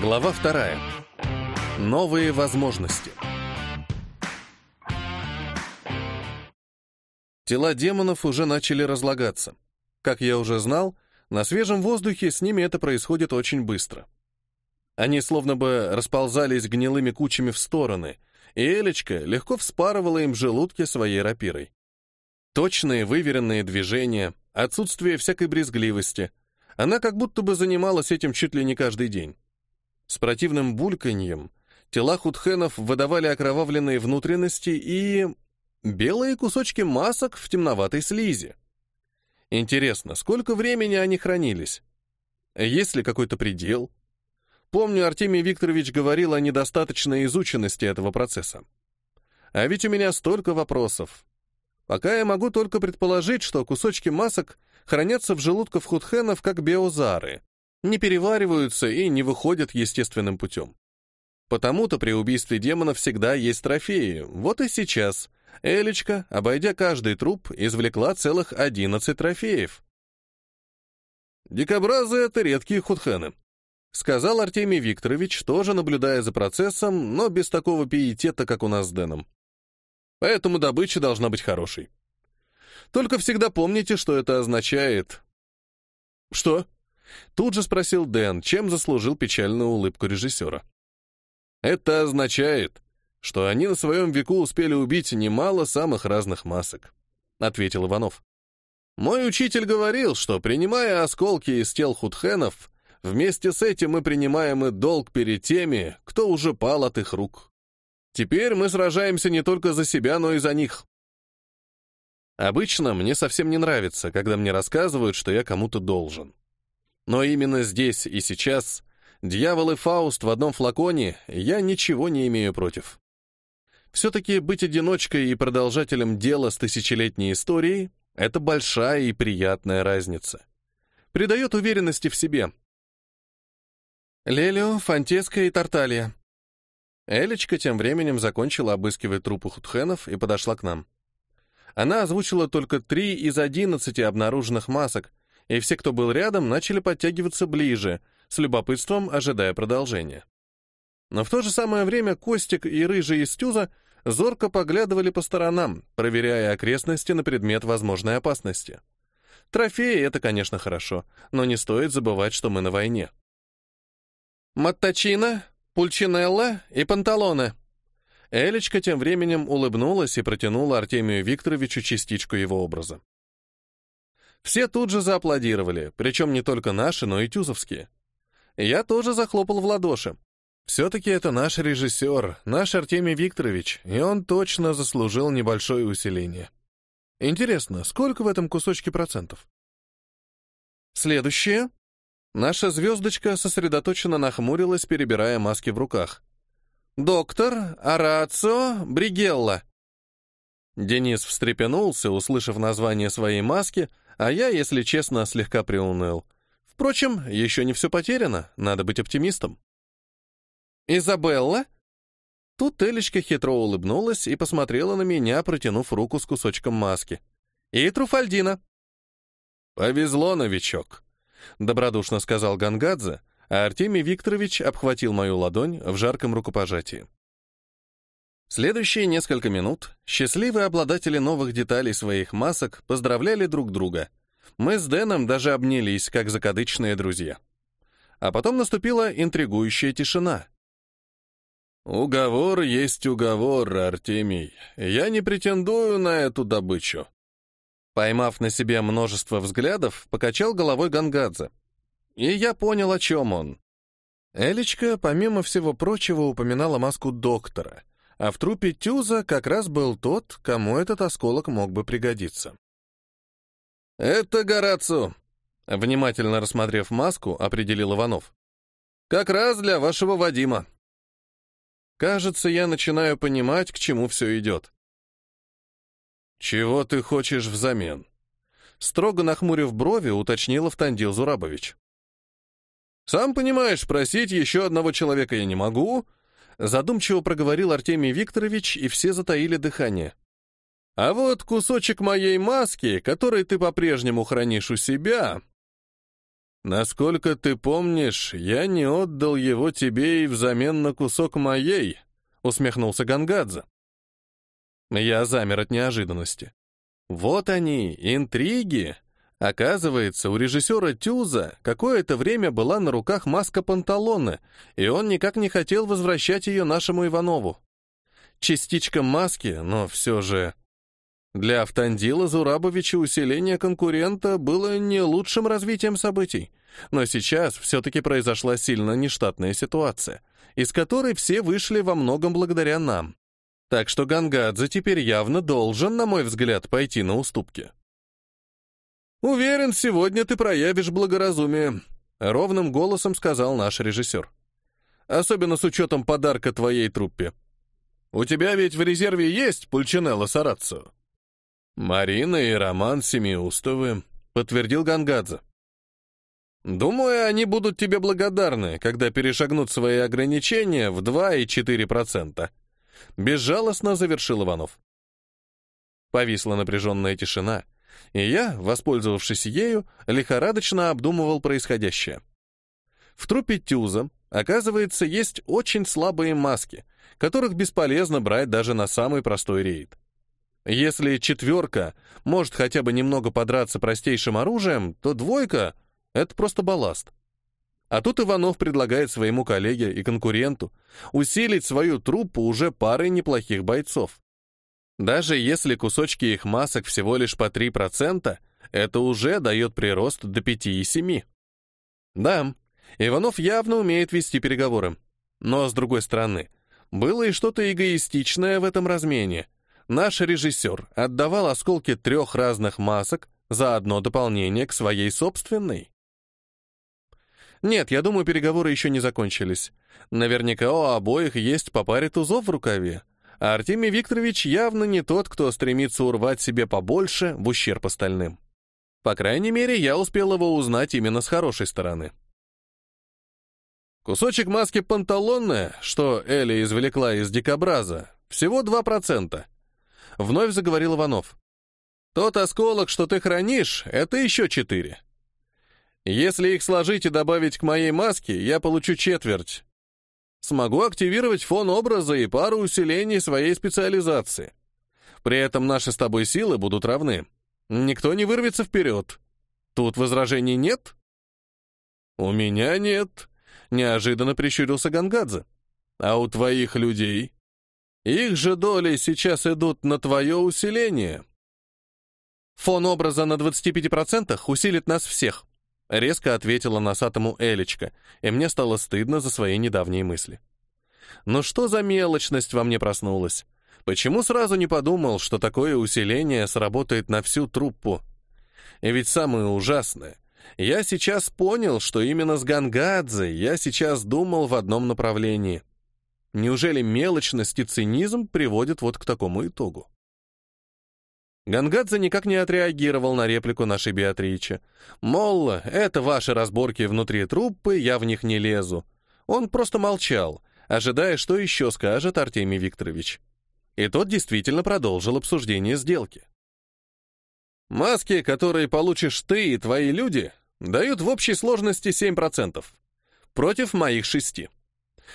Глава вторая. Новые возможности. Тела демонов уже начали разлагаться. Как я уже знал, на свежем воздухе с ними это происходит очень быстро. Они словно бы расползались гнилыми кучами в стороны, и Элечка легко вспарывала им желудки своей рапирой. Точные, выверенные движения, отсутствие всякой брезгливости. Она как будто бы занималась этим чуть ли не каждый день. С противным бульканьем тела худхенов выдавали окровавленные внутренности и... белые кусочки масок в темноватой слизи. Интересно, сколько времени они хранились? Есть ли какой-то предел? Помню, Артемий Викторович говорил о недостаточной изученности этого процесса. А ведь у меня столько вопросов. Пока я могу только предположить, что кусочки масок хранятся в желудках худхенов как биозары, не перевариваются и не выходят естественным путем. Потому-то при убийстве демона всегда есть трофеи. Вот и сейчас Элечка, обойдя каждый труп, извлекла целых 11 трофеев. «Дикобразы — это редкие худхены», — сказал Артемий Викторович, тоже наблюдая за процессом, но без такого пиетета, как у нас с Дэном. «Поэтому добыча должна быть хорошей. Только всегда помните, что это означает». «Что?» Тут же спросил Дэн, чем заслужил печальную улыбку режиссера. «Это означает, что они на своем веку успели убить немало самых разных масок», — ответил Иванов. «Мой учитель говорил, что, принимая осколки из тел худхенов, вместе с этим мы принимаем и долг перед теми, кто уже пал от их рук. Теперь мы сражаемся не только за себя, но и за них». Обычно мне совсем не нравится, когда мне рассказывают, что я кому-то должен. Но именно здесь и сейчас, дьявол и Фауст в одном флаконе, я ничего не имею против. Все-таки быть одиночкой и продолжателем дела с тысячелетней историей — это большая и приятная разница. Придает уверенности в себе. Лелио, Фантеска и Тарталия. Элечка тем временем закончила обыскивать трупы худхенов и подошла к нам. Она озвучила только три из одиннадцати обнаруженных масок, и все, кто был рядом, начали подтягиваться ближе, с любопытством ожидая продолжения. Но в то же самое время Костик и Рыжий из Тюза зорко поглядывали по сторонам, проверяя окрестности на предмет возможной опасности. Трофеи — это, конечно, хорошо, но не стоит забывать, что мы на войне. «Маттачина, Пульчинелла и Панталоне». Элечка тем временем улыбнулась и протянула Артемию Викторовичу частичку его образа. Все тут же зааплодировали, причем не только наши, но и тюзовские. Я тоже захлопал в ладоши. Все-таки это наш режиссер, наш Артемий Викторович, и он точно заслужил небольшое усиление. Интересно, сколько в этом кусочке процентов? Следующее. Наша звездочка сосредоточенно нахмурилась, перебирая маски в руках. «Доктор Арацио Бригелла». Денис встрепенулся, услышав название своей маски, а я, если честно, слегка приуныл. Впрочем, еще не все потеряно, надо быть оптимистом. «Изабелла?» Тут Элечка хитро улыбнулась и посмотрела на меня, протянув руку с кусочком маски. «И Труфальдина». «Повезло, новичок», — добродушно сказал Гангадзе, а Артемий Викторович обхватил мою ладонь в жарком рукопожатии. Следующие несколько минут счастливые обладатели новых деталей своих масок поздравляли друг друга. Мы с Дэном даже обнялись, как закадычные друзья. А потом наступила интригующая тишина. «Уговор есть уговор, Артемий. Я не претендую на эту добычу». Поймав на себе множество взглядов, покачал головой Гангадзе. И я понял, о чем он. Элечка, помимо всего прочего, упоминала маску доктора — а в трупе Тюза как раз был тот, кому этот осколок мог бы пригодиться. «Это Горацу», — внимательно рассмотрев маску, определил Иванов. «Как раз для вашего Вадима». Кажется, я начинаю понимать, к чему все идет. «Чего ты хочешь взамен?» Строго нахмурив брови, уточнил Автандил Зурабович. «Сам понимаешь, просить еще одного человека я не могу, Задумчиво проговорил Артемий Викторович, и все затаили дыхание. «А вот кусочек моей маски, который ты по-прежнему хранишь у себя...» Насколько ты помнишь, я не отдал его тебе и взамен на кусок моей, усмехнулся Гангадзе. Я замер от неожиданности. Вот они, интриги. Оказывается, у режиссера Тюза какое-то время была на руках маска Панталоны, и он никак не хотел возвращать ее нашему Иванову. Частичка маски, но все же... Для Автандила Зурабовича усиление конкурента было не лучшим развитием событий, но сейчас все-таки произошла сильно нештатная ситуация, из которой все вышли во многом благодаря нам. Так что Гангадзе теперь явно должен, на мой взгляд, пойти на уступки. «Уверен, сегодня ты проявишь благоразумие», — ровным голосом сказал наш режиссер. «Особенно с учетом подарка твоей труппе. У тебя ведь в резерве есть Пульчинелло Сараццо?» «Марина и Роман Семиустовы», — подтвердил Гангадзе. «Думаю, они будут тебе благодарны, когда перешагнут свои ограничения в 2,4%. Безжалостно завершил Иванов. Повисла напряженная тишина, и я, воспользовавшись ею, лихорадочно обдумывал происходящее. В трупе Тюза, оказывается, есть очень слабые маски, которых бесполезно брать даже на самый простой рейд. Если четверка может хотя бы немного подраться простейшим оружием, то двойка — это просто балласт. А тут Иванов предлагает своему коллеге и конкуренту усилить свою труппу уже парой неплохих бойцов. Даже если кусочки их масок всего лишь по 3%, это уже дает прирост до 5,7. Да, Иванов явно умеет вести переговоры. Но, с другой стороны, было и что-то эгоистичное в этом размене. Наш режиссер отдавал осколки трех разных масок за одно дополнение к своей собственной. Нет, я думаю, переговоры еще не закончились. Наверняка у обоих есть по паре тузов в рукаве. А Артемий Викторович явно не тот, кто стремится урвать себе побольше в ущерб остальным. По крайней мере, я успел его узнать именно с хорошей стороны. Кусочек маски панталонны, что Эля извлекла из дикобраза, всего 2%. Вновь заговорил Иванов. Тот осколок, что ты хранишь, это еще 4. Если их сложить и добавить к моей маске, я получу четверть. Смогу активировать фон образа и пару усилений своей специализации. При этом наши с тобой силы будут равны. Никто не вырвется вперед. Тут возражений нет? У меня нет, неожиданно прищурился Гангадзе. А у твоих людей? Их же доли сейчас идут на твое усиление. Фон образа на 25% усилит нас всех, Резко ответила носатому Элечка, и мне стало стыдно за свои недавние мысли. Но что за мелочность во мне проснулась? Почему сразу не подумал, что такое усиление сработает на всю труппу? И ведь самое ужасное, я сейчас понял, что именно с Гангадзе я сейчас думал в одном направлении. Неужели мелочность и цинизм приводят вот к такому итогу? Гангадзе никак не отреагировал на реплику нашей Беатричи. Мол, это ваши разборки внутри труппы, я в них не лезу. Он просто молчал, ожидая, что еще скажет Артемий Викторович. И тот действительно продолжил обсуждение сделки. Маски, которые получишь ты и твои люди, дают в общей сложности 7%. Против моих шести.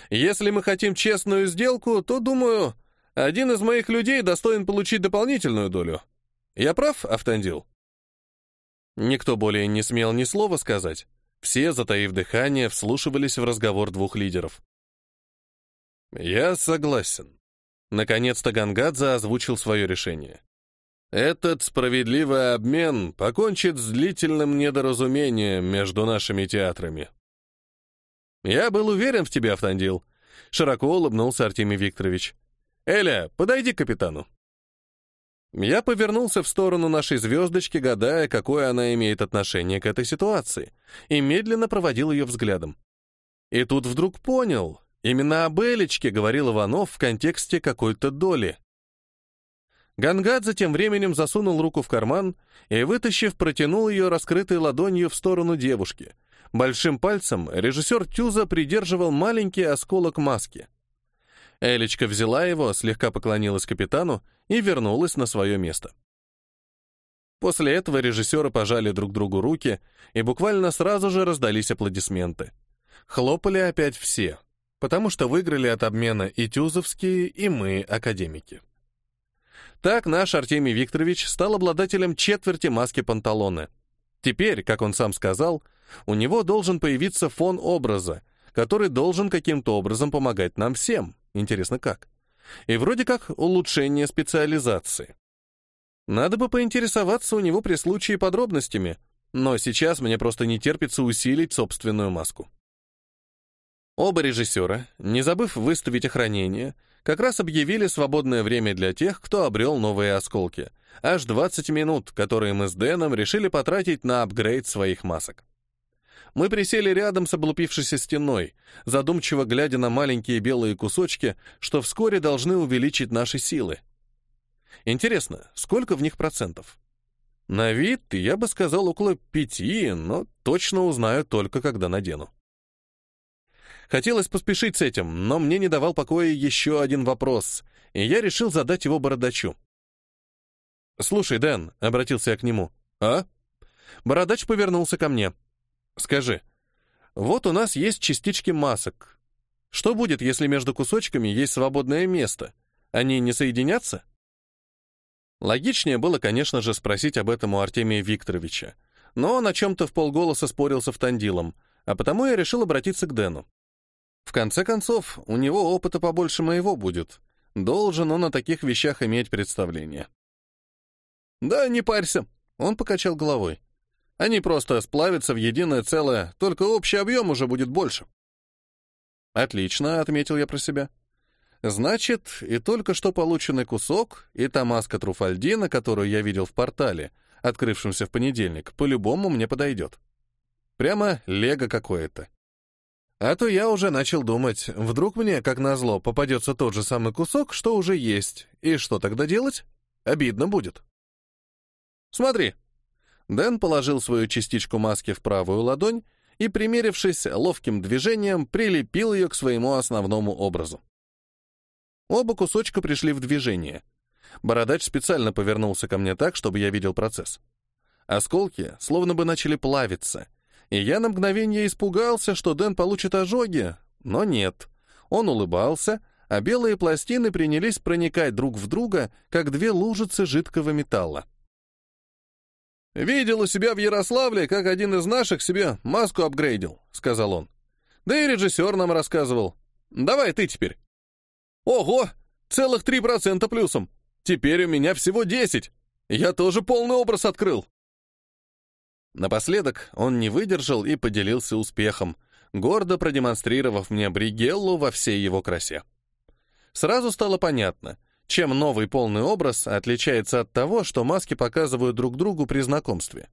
Если мы хотим честную сделку, то, думаю, один из моих людей достоин получить дополнительную долю. Я прав, Автандил?» Никто более не смел ни слова сказать. Все, затаив дыхание, вслушивались в разговор двух лидеров. «Я согласен». Наконец-то Гангадзе озвучил свое решение. «Этот справедливый обмен покончит с длительным недоразумением между нашими театрами». «Я был уверен в тебе, Автандил», — широко улыбнулся Артемий Викторович. «Эля, подойди к капитану». Я повернулся в сторону нашей звездочки, гадая, какое она имеет отношение к этой ситуации, и медленно проводил ее взглядом. И тут вдруг понял, именно об Элечке говорил Иванов в контексте какой-то доли. Гангадзе тем временем засунул руку в карман и, вытащив, протянул ее раскрытой ладонью в сторону девушки. Большим пальцем режиссер Тюза придерживал маленький осколок маски. Элечка взяла его, слегка поклонилась капитану и вернулась на свое место. После этого режиссеры пожали друг другу руки, и буквально сразу же раздались аплодисменты. Хлопали опять все, потому что выиграли от обмена и тюзовские, и мы, академики. Так наш Артемий Викторович стал обладателем четверти маски панталоны. Теперь, как он сам сказал, у него должен появиться фон образа, который должен каким-то образом помогать нам всем. Интересно, как? И вроде как улучшение специализации. Надо бы поинтересоваться у него при случае подробностями, но сейчас мне просто не терпится усилить собственную маску. Оба режиссера, не забыв выставить охранение, как раз объявили свободное время для тех, кто обрел новые осколки. Аж 20 минут, которые мы с Дэном решили потратить на апгрейд своих масок. Мы присели рядом с облупившейся стеной, задумчиво глядя на маленькие белые кусочки, что вскоре должны увеличить наши силы. Интересно, сколько в них процентов? На вид я бы сказал около пяти, но точно узнаю только когда надену. Хотелось поспешить с этим, но мне не давал покоя еще один вопрос, и я решил задать его бородачу. «Слушай, Дэн», — обратился я к нему, — «а?» Бородач повернулся ко мне. «Скажи, вот у нас есть частички масок. Что будет, если между кусочками есть свободное место? Они не соединятся?» Логичнее было, конечно же, спросить об этом у Артемия Викторовича, но он о чем-то в полголоса спорил с Автандилом, а потому я решил обратиться к Дэну. В конце концов, у него опыта побольше моего будет. Должен он о таких вещах иметь представление. «Да не парься», — он покачал головой. «Они просто сплавятся в единое целое, только общий объем уже будет больше». «Отлично», — отметил я про себя. Значит, и только что полученный кусок, и та маска Труфальдина, которую я видел в портале, открывшемся в понедельник, по-любому мне подойдет. Прямо лего какое-то. А то я уже начал думать, вдруг мне, как назло, попадется тот же самый кусок, что уже есть, и что тогда делать? Обидно будет. Смотри. Дэн положил свою частичку маски в правую ладонь и, примерившись ловким движением, прилепил ее к своему основному образу. Оба кусочка пришли в движение. Бородач специально повернулся ко мне так, чтобы я видел процесс. Осколки словно бы начали плавиться, и я на мгновение испугался, что Дэн получит ожоги, но нет. Он улыбался, а белые пластины принялись проникать друг в друга, как две лужицы жидкого металла. «Видел у себя в Ярославле, как один из наших себе маску апгрейдил», — сказал он. «Да и режиссер нам рассказывал. Давай ты теперь». Ого! Целых три процента плюсом! Теперь у меня всего десять! Я тоже полный образ открыл!» Напоследок он не выдержал и поделился успехом, гордо продемонстрировав мне Бригеллу во всей его красе. Сразу стало понятно, чем новый полный образ отличается от того, что маски показывают друг другу при знакомстве.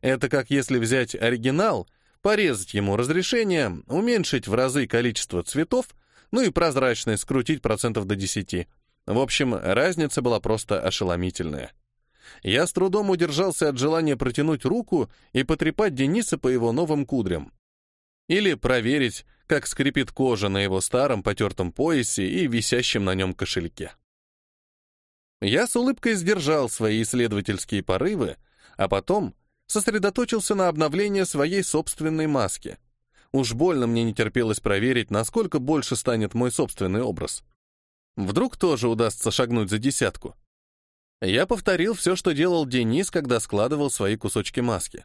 Это как если взять оригинал, порезать ему разрешение, уменьшить в разы количество цветов — ну и прозрачный скрутить процентов до 10. В общем, разница была просто ошеломительная. Я с трудом удержался от желания протянуть руку и потрепать Дениса по его новым кудрям. Или проверить, как скрипит кожа на его старом потертом поясе и висящем на нем кошельке. Я с улыбкой сдержал свои исследовательские порывы, а потом сосредоточился на обновлении своей собственной маски — Уж больно мне не терпелось проверить, насколько больше станет мой собственный образ. Вдруг тоже удастся шагнуть за десятку. Я повторил все, что делал Денис, когда складывал свои кусочки маски.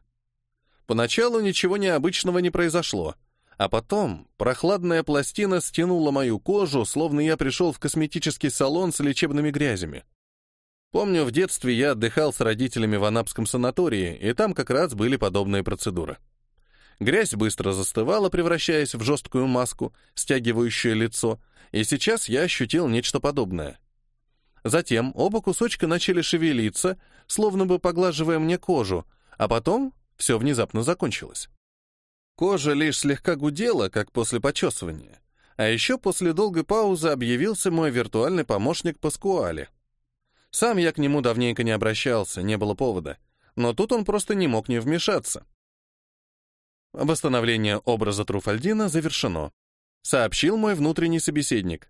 Поначалу ничего необычного не произошло, а потом прохладная пластина стянула мою кожу, словно я пришел в косметический салон с лечебными грязями. Помню, в детстве я отдыхал с родителями в Анапском санатории, и там как раз были подобные процедуры. Грязь быстро застывала, превращаясь в жесткую маску, стягивающую лицо, и сейчас я ощутил нечто подобное. Затем оба кусочка начали шевелиться, словно бы поглаживая мне кожу, а потом все внезапно закончилось. Кожа лишь слегка гудела, как после почесывания. А еще после долгой паузы объявился мой виртуальный помощник Паскуале. Сам я к нему давненько не обращался, не было повода. Но тут он просто не мог не вмешаться. Восстановление образа Труфальдина завершено, сообщил мой внутренний собеседник.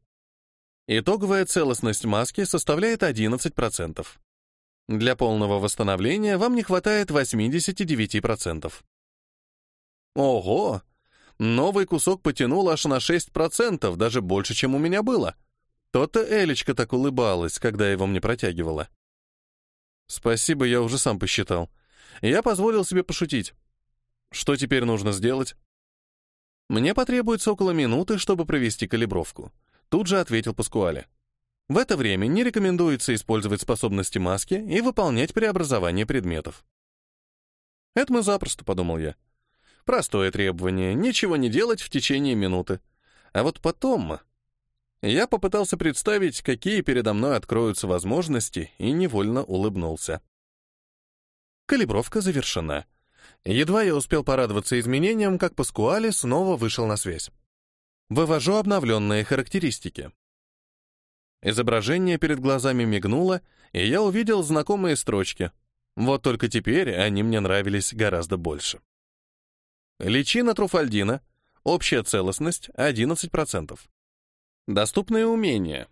Итоговая целостность маски составляет 11%. Для полного восстановления вам не хватает 89%. Ого! Новый кусок потянул аж на 6%, даже больше, чем у меня было. То-то Элечка так улыбалась, когда его мне протягивала. Спасибо, я уже сам посчитал. Я позволил себе пошутить. Что теперь нужно сделать? Мне потребуется около минуты, чтобы провести калибровку. Тут же ответил Паскуале. В это время не рекомендуется использовать способности маски и выполнять преобразование предметов. Это мы запросто, подумал я. Простое требование — ничего не делать в течение минуты. А вот потом... Я попытался представить, какие передо мной откроются возможности, и невольно улыбнулся. Калибровка завершена. Едва я успел порадоваться изменениям, как Паскуале снова вышел на связь. Вывожу обновленные характеристики. Изображение перед глазами мигнуло, и я увидел знакомые строчки. Вот только теперь они мне нравились гораздо больше. Личина труфальдина. Общая целостность 11%. Доступные умения.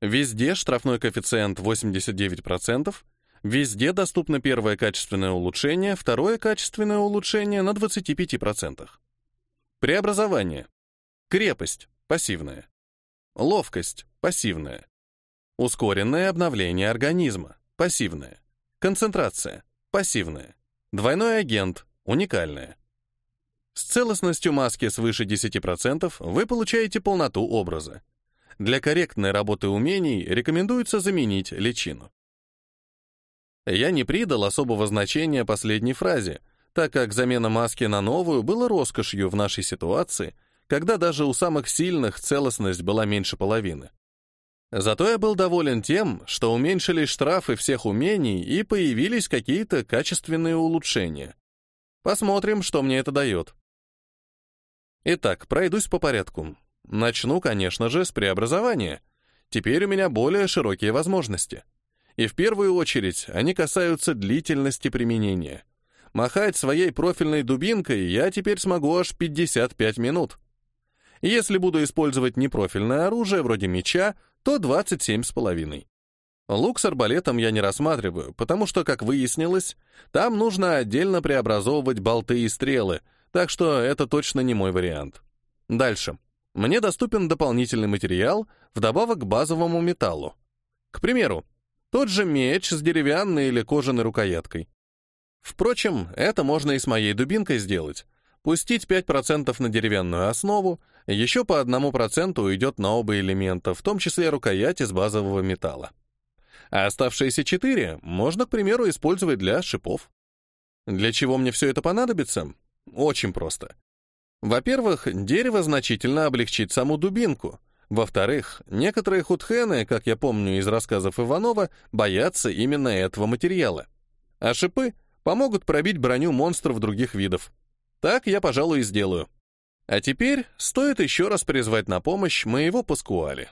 Везде штрафной коэффициент 89%, везде доступно первое качественное улучшение, второе качественное улучшение на 25%. Преобразование. Крепость – пассивная. Ловкость – пассивная. Ускоренное обновление организма – пассивная. Концентрация – пассивная. Двойной агент – уникальная. С целостностью маски свыше 10% вы получаете полноту образа. Для корректной работы умений рекомендуется заменить личину. Я не придал особого значения последней фразе, так как замена маски на новую была роскошью в нашей ситуации, когда даже у самых сильных целостность была меньше половины. Зато я был доволен тем, что уменьшились штрафы всех умений и появились какие-то качественные улучшения. Посмотрим, что мне это дает. Итак, пройдусь по порядку. Начну, конечно же, с преобразования. Теперь у меня более широкие возможности. И в первую очередь они касаются длительности применения. Махать своей профильной дубинкой я теперь смогу аж 55 минут. Если буду использовать непрофильное оружие, вроде меча, то 27,5. Лук с арбалетом я не рассматриваю, потому что, как выяснилось, там нужно отдельно преобразовывать болты и стрелы — так что это точно не мой вариант. Дальше. Мне доступен дополнительный материал, вдобавок к базовому металлу. К примеру, тот же меч с деревянной или кожаной рукояткой. Впрочем, это можно и с моей дубинкой сделать. Пустить 5% на деревянную основу, еще по 1% уйдет на оба элемента, в том числе рукоять из базового металла. А оставшиеся 4 можно, к примеру, использовать для шипов. Для чего мне все это понадобится? Очень просто. Во-первых, дерево значительно облегчит саму дубинку. Во-вторых, некоторые худхены, как я помню из рассказов Иванова, боятся именно этого материала. А шипы помогут пробить броню монстров других видов. Так я, пожалуй, и сделаю. А теперь стоит еще раз призвать на помощь моего Паскуали.